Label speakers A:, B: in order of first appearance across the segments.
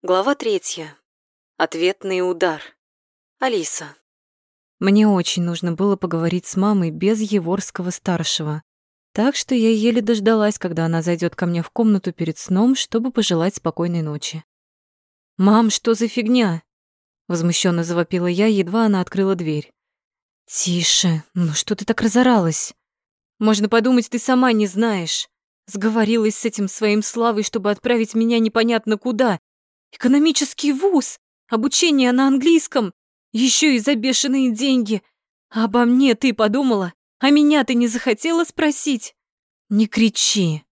A: Глава третья. Ответный удар. Алиса. Мне очень нужно было поговорить с мамой без Еворского-старшего. Так что я еле дождалась, когда она зайдет ко мне в комнату перед сном, чтобы пожелать спокойной ночи. «Мам, что за фигня?» Возмущенно завопила я, едва она открыла дверь. «Тише, ну что ты так разоралась? Можно подумать, ты сама не знаешь. Сговорилась с этим своим Славой, чтобы отправить меня непонятно куда, Экономический вуз, обучение на английском, еще и за бешеные деньги. Обо мне ты подумала? А меня ты не захотела спросить? Не кричи,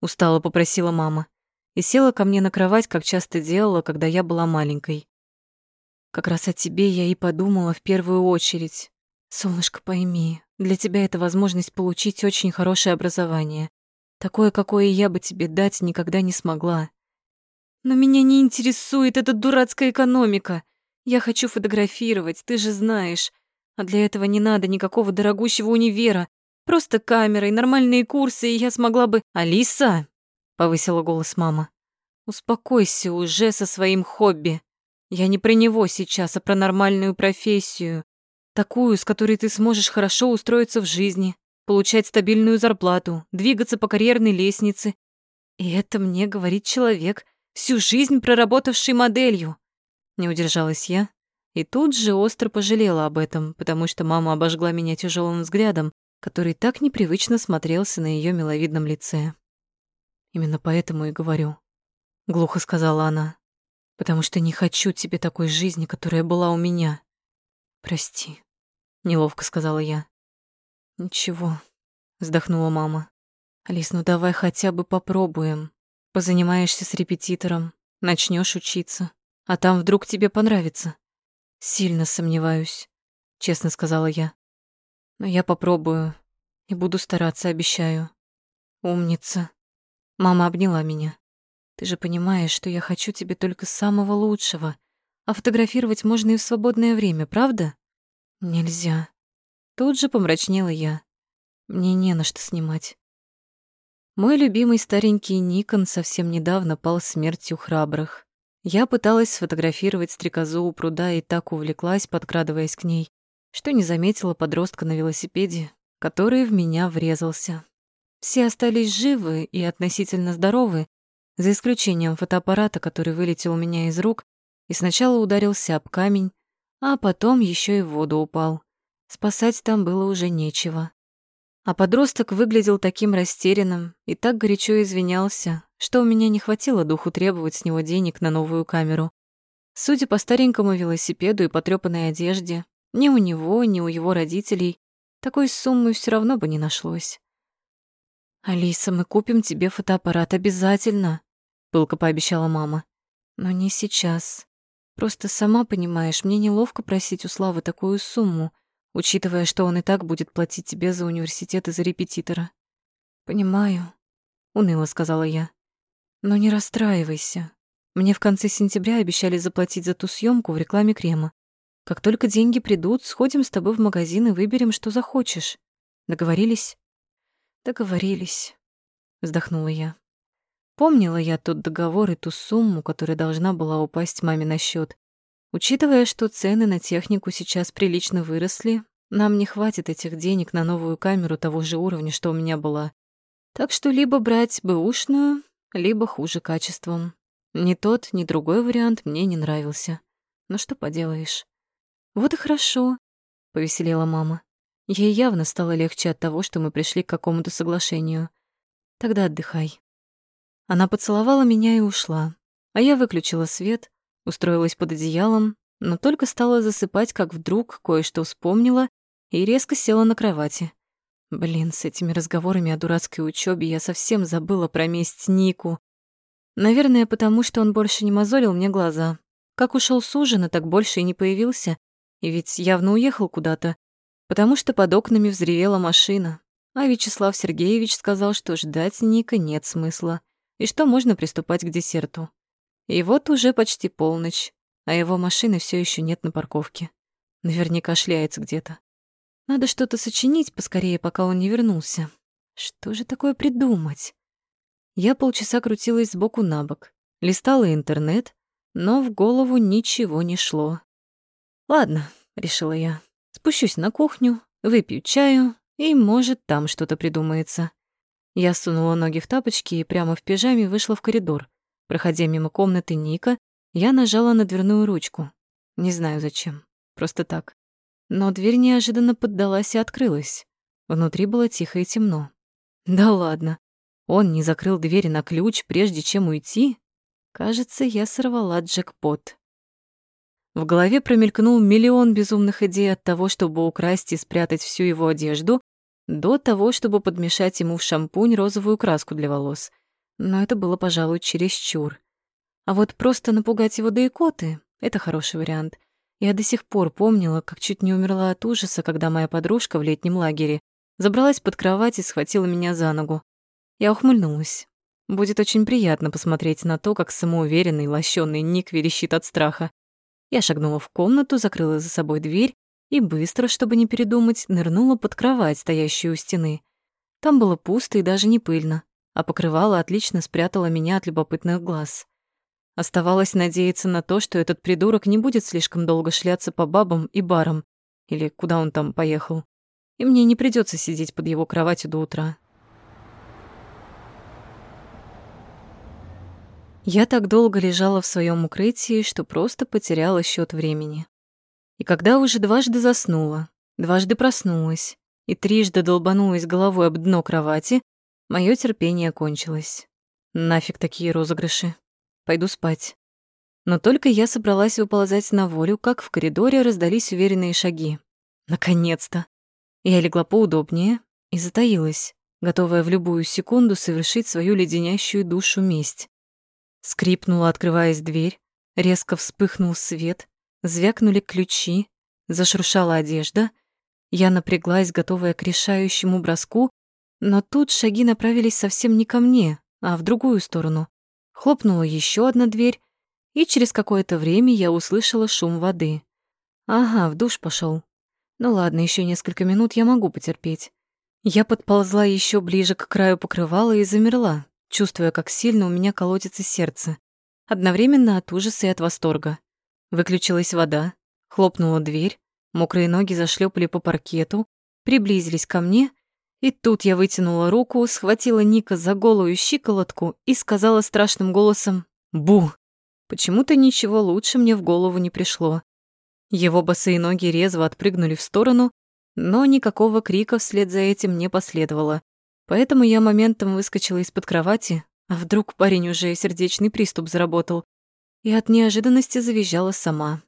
A: устало попросила мама и села ко мне на кровать, как часто делала, когда я была маленькой. Как раз о тебе я и подумала в первую очередь. Солнышко, пойми, для тебя это возможность получить очень хорошее образование. Такое, какое я бы тебе дать никогда не смогла. Но меня не интересует эта дурацкая экономика. Я хочу фотографировать, ты же знаешь. А для этого не надо никакого дорогущего универа. Просто камера и нормальные курсы, и я смогла бы... «Алиса!» — повысила голос мама. «Успокойся уже со своим хобби. Я не про него сейчас, а про нормальную профессию. Такую, с которой ты сможешь хорошо устроиться в жизни, получать стабильную зарплату, двигаться по карьерной лестнице. И это мне говорит человек, всю жизнь проработавшей моделью. Не удержалась я и тут же остро пожалела об этом, потому что мама обожгла меня тяжелым взглядом, который так непривычно смотрелся на ее миловидном лице. «Именно поэтому и говорю», — глухо сказала она, «потому что не хочу тебе такой жизни, которая была у меня. Прости», — неловко сказала я. «Ничего», — вздохнула мама. «Алис, ну давай хотя бы попробуем. Позанимаешься с репетитором, начнешь учиться, а там вдруг тебе понравится. Сильно сомневаюсь, честно сказала я. Но я попробую и буду стараться, обещаю. Умница. Мама обняла меня. Ты же понимаешь, что я хочу тебе только самого лучшего. А фотографировать можно и в свободное время, правда? Нельзя. Тут же помрачнела я. Мне не на что снимать. Мой любимый старенький Никон совсем недавно пал смертью храбрых. Я пыталась сфотографировать стрекозу у пруда и так увлеклась, подкрадываясь к ней, что не заметила подростка на велосипеде, который в меня врезался. Все остались живы и относительно здоровы, за исключением фотоаппарата, который вылетел у меня из рук и сначала ударился об камень, а потом еще и в воду упал. Спасать там было уже нечего. А подросток выглядел таким растерянным и так горячо извинялся, что у меня не хватило духу требовать с него денег на новую камеру. Судя по старенькому велосипеду и потрёпанной одежде, ни у него, ни у его родителей такой суммы все равно бы не нашлось. «Алиса, мы купим тебе фотоаппарат обязательно», — пылко пообещала мама. «Но не сейчас. Просто сама понимаешь, мне неловко просить у Славы такую сумму учитывая, что он и так будет платить тебе за университет и за репетитора. Понимаю, уныло сказала я. Но не расстраивайся. Мне в конце сентября обещали заплатить за ту съемку в рекламе крема. Как только деньги придут, сходим с тобой в магазин и выберем, что захочешь. Договорились? Договорились, вздохнула я. Помнила я тот договор и ту сумму, которая должна была упасть маме на счет. Учитывая, что цены на технику сейчас прилично выросли, нам не хватит этих денег на новую камеру того же уровня, что у меня была. Так что либо брать бэушную, либо хуже качеством. Ни тот, ни другой вариант мне не нравился. Но что поделаешь. Вот и хорошо, повеселела мама. Ей явно стало легче от того, что мы пришли к какому-то соглашению. Тогда отдыхай. Она поцеловала меня и ушла, а я выключила свет, Устроилась под одеялом, но только стала засыпать, как вдруг кое-что вспомнила и резко села на кровати. Блин, с этими разговорами о дурацкой учебе я совсем забыла про месть Нику. Наверное, потому что он больше не мозолил мне глаза. Как ушел с ужина, так больше и не появился. И ведь явно уехал куда-то, потому что под окнами взревела машина. А Вячеслав Сергеевич сказал, что ждать Ника нет смысла, и что можно приступать к десерту. И вот уже почти полночь, а его машины все еще нет на парковке. Наверняка шляется где-то. Надо что-то сочинить поскорее, пока он не вернулся. Что же такое придумать? Я полчаса крутилась сбоку на бок, листала интернет, но в голову ничего не шло. «Ладно», — решила я, — «спущусь на кухню, выпью чаю, и, может, там что-то придумается». Я сунула ноги в тапочки и прямо в пижаме вышла в коридор. Проходя мимо комнаты Ника, я нажала на дверную ручку. Не знаю зачем, просто так. Но дверь неожиданно поддалась и открылась. Внутри было тихо и темно. Да ладно. Он не закрыл дверь на ключ, прежде чем уйти? Кажется, я сорвала джекпот. В голове промелькнул миллион безумных идей от того, чтобы украсть и спрятать всю его одежду, до того, чтобы подмешать ему в шампунь розовую краску для волос. Но это было, пожалуй, чересчур. А вот просто напугать его до икоты — это хороший вариант. Я до сих пор помнила, как чуть не умерла от ужаса, когда моя подружка в летнем лагере забралась под кровать и схватила меня за ногу. Я ухмыльнулась. Будет очень приятно посмотреть на то, как самоуверенный, лощёный Ник верещит от страха. Я шагнула в комнату, закрыла за собой дверь и быстро, чтобы не передумать, нырнула под кровать, стоящую у стены. Там было пусто и даже не пыльно, а покрывало отлично спрятало меня от любопытных глаз. Оставалось надеяться на то, что этот придурок не будет слишком долго шляться по бабам и барам, или куда он там поехал, и мне не придется сидеть под его кроватью до утра. Я так долго лежала в своем укрытии, что просто потеряла счет времени. И когда уже дважды заснула, дважды проснулась и трижды долбанулась головой об дно кровати, мое терпение кончилось. Нафиг такие розыгрыши. Пойду спать. Но только я собралась выползать на волю, как в коридоре раздались уверенные шаги. Наконец-то. Я легла поудобнее и затаилась, готовая в любую секунду совершить свою леденящую душу месть. Скрипнула, открываясь дверь, резко вспыхнул свет, Звякнули ключи, зашуршала одежда. Я напряглась, готовая к решающему броску, но тут шаги направились совсем не ко мне, а в другую сторону. Хлопнула еще одна дверь, и через какое-то время я услышала шум воды. Ага, в душ пошел. Ну ладно, еще несколько минут я могу потерпеть. Я подползла еще ближе к краю покрывала и замерла, чувствуя, как сильно у меня колотится сердце. Одновременно от ужаса и от восторга. Выключилась вода, хлопнула дверь, мокрые ноги зашлепали по паркету, приблизились ко мне, и тут я вытянула руку, схватила Ника за голую щиколотку и сказала страшным голосом «Бу!». Почему-то ничего лучше мне в голову не пришло. Его босые ноги резво отпрыгнули в сторону, но никакого крика вслед за этим не последовало. Поэтому я моментом выскочила из-под кровати, а вдруг парень уже сердечный приступ заработал, и от неожиданности завизжала сама.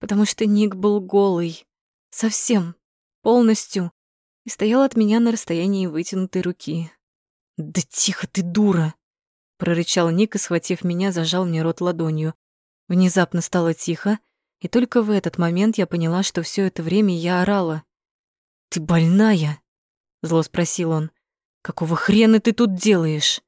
A: Потому что Ник был голый. Совсем. Полностью. И стоял от меня на расстоянии вытянутой руки. «Да тихо ты, дура!» Прорычал Ник и, схватив меня, зажал мне рот ладонью. Внезапно стало тихо, и только в этот момент я поняла, что все это время я орала. «Ты больная?» — зло спросил он. «Какого хрена ты тут делаешь?»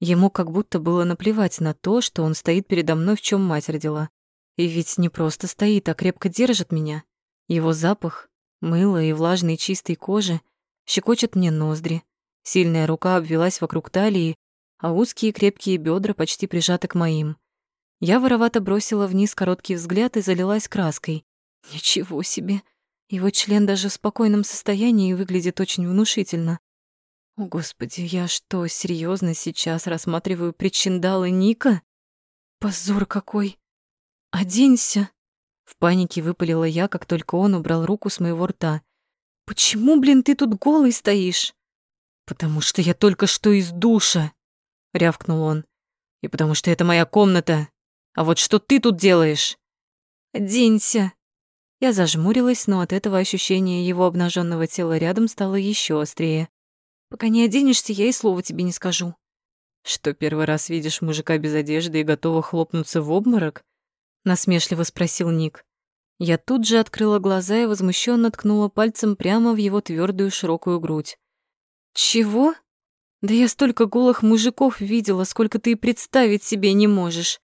A: Ему как будто было наплевать на то, что он стоит передо мной, в чем мать родила. И ведь не просто стоит, а крепко держит меня. Его запах, мыло и влажной чистой кожи щекочет мне ноздри. Сильная рука обвелась вокруг талии, а узкие крепкие бедра почти прижаты к моим. Я воровато бросила вниз короткий взгляд и залилась краской. Ничего себе! Его член даже в спокойном состоянии выглядит очень внушительно. О, Господи, я что, серьезно сейчас рассматриваю причиндалы Ника? Позор какой! Оденься! В панике выпалила я, как только он убрал руку с моего рта. Почему, блин, ты тут голый стоишь? Потому что я только что из душа, рявкнул он. И потому что это моя комната. А вот что ты тут делаешь? Оденься. Я зажмурилась, но от этого ощущение его обнаженного тела рядом стало еще острее. Пока не оденешься, я и слова тебе не скажу. Что, первый раз видишь мужика без одежды и готова хлопнуться в обморок? Насмешливо спросил Ник. Я тут же открыла глаза и возмущенно ткнула пальцем прямо в его твердую широкую грудь. Чего? Да я столько голых мужиков видела, сколько ты и представить себе не можешь.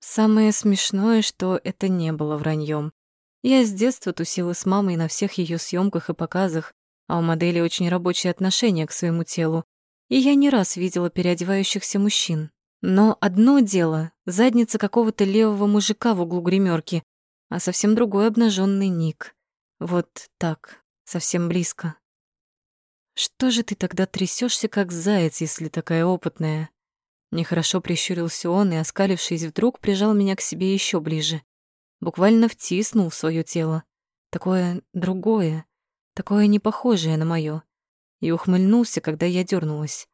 A: Самое смешное, что это не было враньем. Я с детства тусила с мамой на всех ее съемках и показах, а у модели очень рабочее отношение к своему телу, и я не раз видела переодевающихся мужчин. Но одно дело — задница какого-то левого мужика в углу гримерки, а совсем другой обнаженный ник. Вот так, совсем близко. Что же ты тогда трясешься как заяц, если такая опытная? Нехорошо прищурился он и, оскалившись, вдруг прижал меня к себе еще ближе. Буквально втиснул в свое тело. Такое другое, такое непохожее на мое. И ухмыльнулся, когда я дернулась.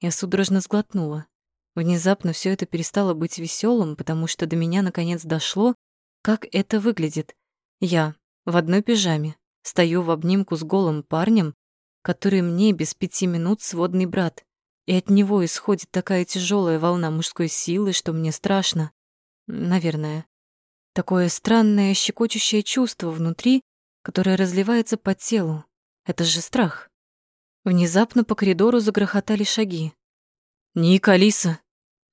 A: Я судорожно сглотнула. Внезапно все это перестало быть веселым, потому что до меня наконец дошло, как это выглядит. Я в одной пижаме стою в обнимку с голым парнем, который мне без пяти минут сводный брат, и от него исходит такая тяжелая волна мужской силы, что мне страшно. Наверное. Такое странное щекочущее чувство внутри, которое разливается по телу. Это же страх. Внезапно по коридору загрохотали шаги. «Ника, Алиса!»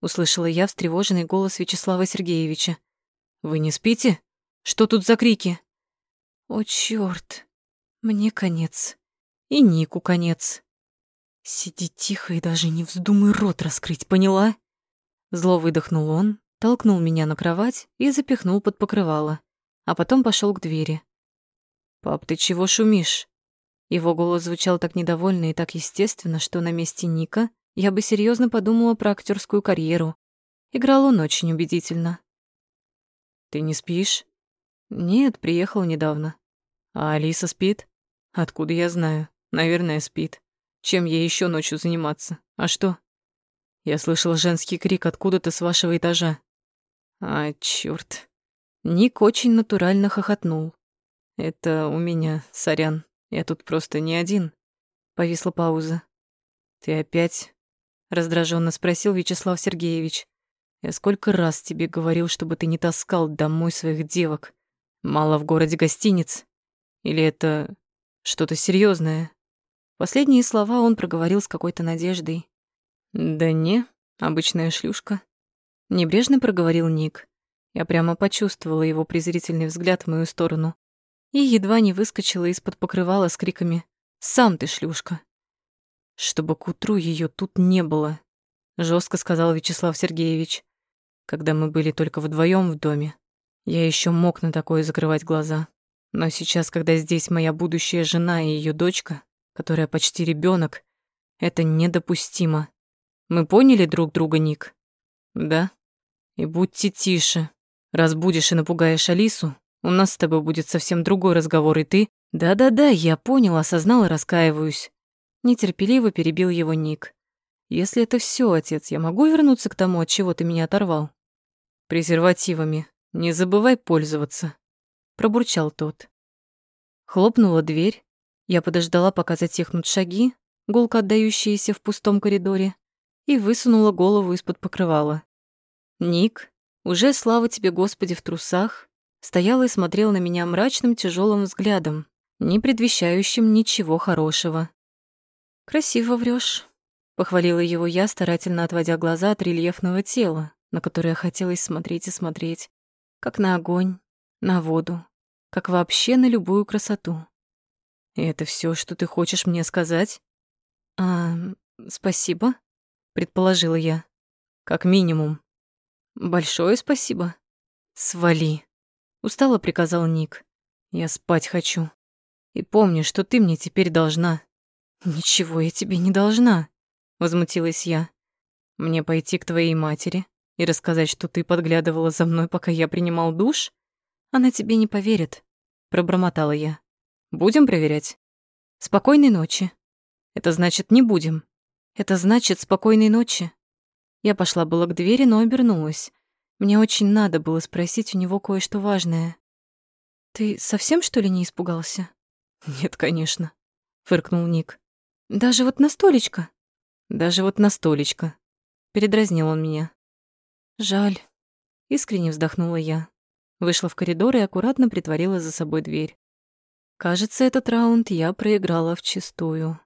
A: Услышала я встревоженный голос Вячеслава Сергеевича. Вы не спите? Что тут за крики? О, чёрт. Мне конец. И Нику конец. Сиди тихо и даже не вздумай рот раскрыть, поняла? Зло выдохнул он, толкнул меня на кровать и запихнул под покрывало, а потом пошел к двери. «Пап, ты чего шумишь?» Его голос звучал так недовольно и так естественно, что на месте Ника я бы серьезно подумала про актерскую карьеру. Играл он очень убедительно. «Ты не спишь?» «Нет, приехал недавно». «А Алиса спит?» «Откуда я знаю? Наверное, спит. Чем ей еще ночью заниматься? А что?» «Я слышал женский крик откуда-то с вашего этажа». «А, чёрт». Ник очень натурально хохотнул. «Это у меня, сорян. Я тут просто не один». Повисла пауза. «Ты опять раздраженно спросил Вячеслав Сергеевич. Я сколько раз тебе говорил, чтобы ты не таскал домой своих девок. Мало в городе гостиниц. Или это что-то серьезное? Последние слова он проговорил с какой-то надеждой. Да не, обычная шлюшка. Небрежно проговорил Ник. Я прямо почувствовала его презрительный взгляд в мою сторону и едва не выскочила из-под покрывала с криками «Сам ты шлюшка!» Чтобы к утру ее тут не было, жестко сказал Вячеслав Сергеевич. Когда мы были только вдвоем в доме, я еще мог на такое закрывать глаза. Но сейчас, когда здесь моя будущая жена и ее дочка, которая почти ребенок, это недопустимо. Мы поняли друг друга, Ник? Да? И будьте тише. Разбудишь и напугаешь Алису, у нас с тобой будет совсем другой разговор, и ты... Да-да-да, я понял, осознал и раскаиваюсь. Нетерпеливо перебил его Ник. «Если это все, отец, я могу вернуться к тому, от чего ты меня оторвал?» «Презервативами. Не забывай пользоваться», — пробурчал тот. Хлопнула дверь. Я подождала, пока затихнут шаги, гулко отдающиеся в пустом коридоре, и высунула голову из-под покрывала. Ник, уже слава тебе, Господи, в трусах, стоял и смотрел на меня мрачным тяжелым взглядом, не предвещающим ничего хорошего. «Красиво врешь, похвалила его я, старательно отводя глаза от рельефного тела, на которое хотелось смотреть и смотреть, как на огонь, на воду, как вообще на любую красоту. «И это все, что ты хочешь мне сказать?» «А, спасибо», — предположила я. «Как минимум». «Большое спасибо». «Свали», — устало приказал Ник. «Я спать хочу. И помни, что ты мне теперь должна». «Ничего я тебе не должна», — возмутилась я. «Мне пойти к твоей матери и рассказать, что ты подглядывала за мной, пока я принимал душ? Она тебе не поверит», — пробормотала я. «Будем проверять?» «Спокойной ночи». «Это значит, не будем». «Это значит, спокойной ночи». Я пошла было к двери, но обернулась. Мне очень надо было спросить у него кое-что важное. «Ты совсем, что ли, не испугался?» «Нет, конечно», — фыркнул Ник. Даже вот на столечко? Даже вот на столечко. Передразнил он меня. Жаль. Искренне вздохнула я. Вышла в коридор и аккуратно притворила за собой дверь. Кажется, этот раунд я проиграла вчистую.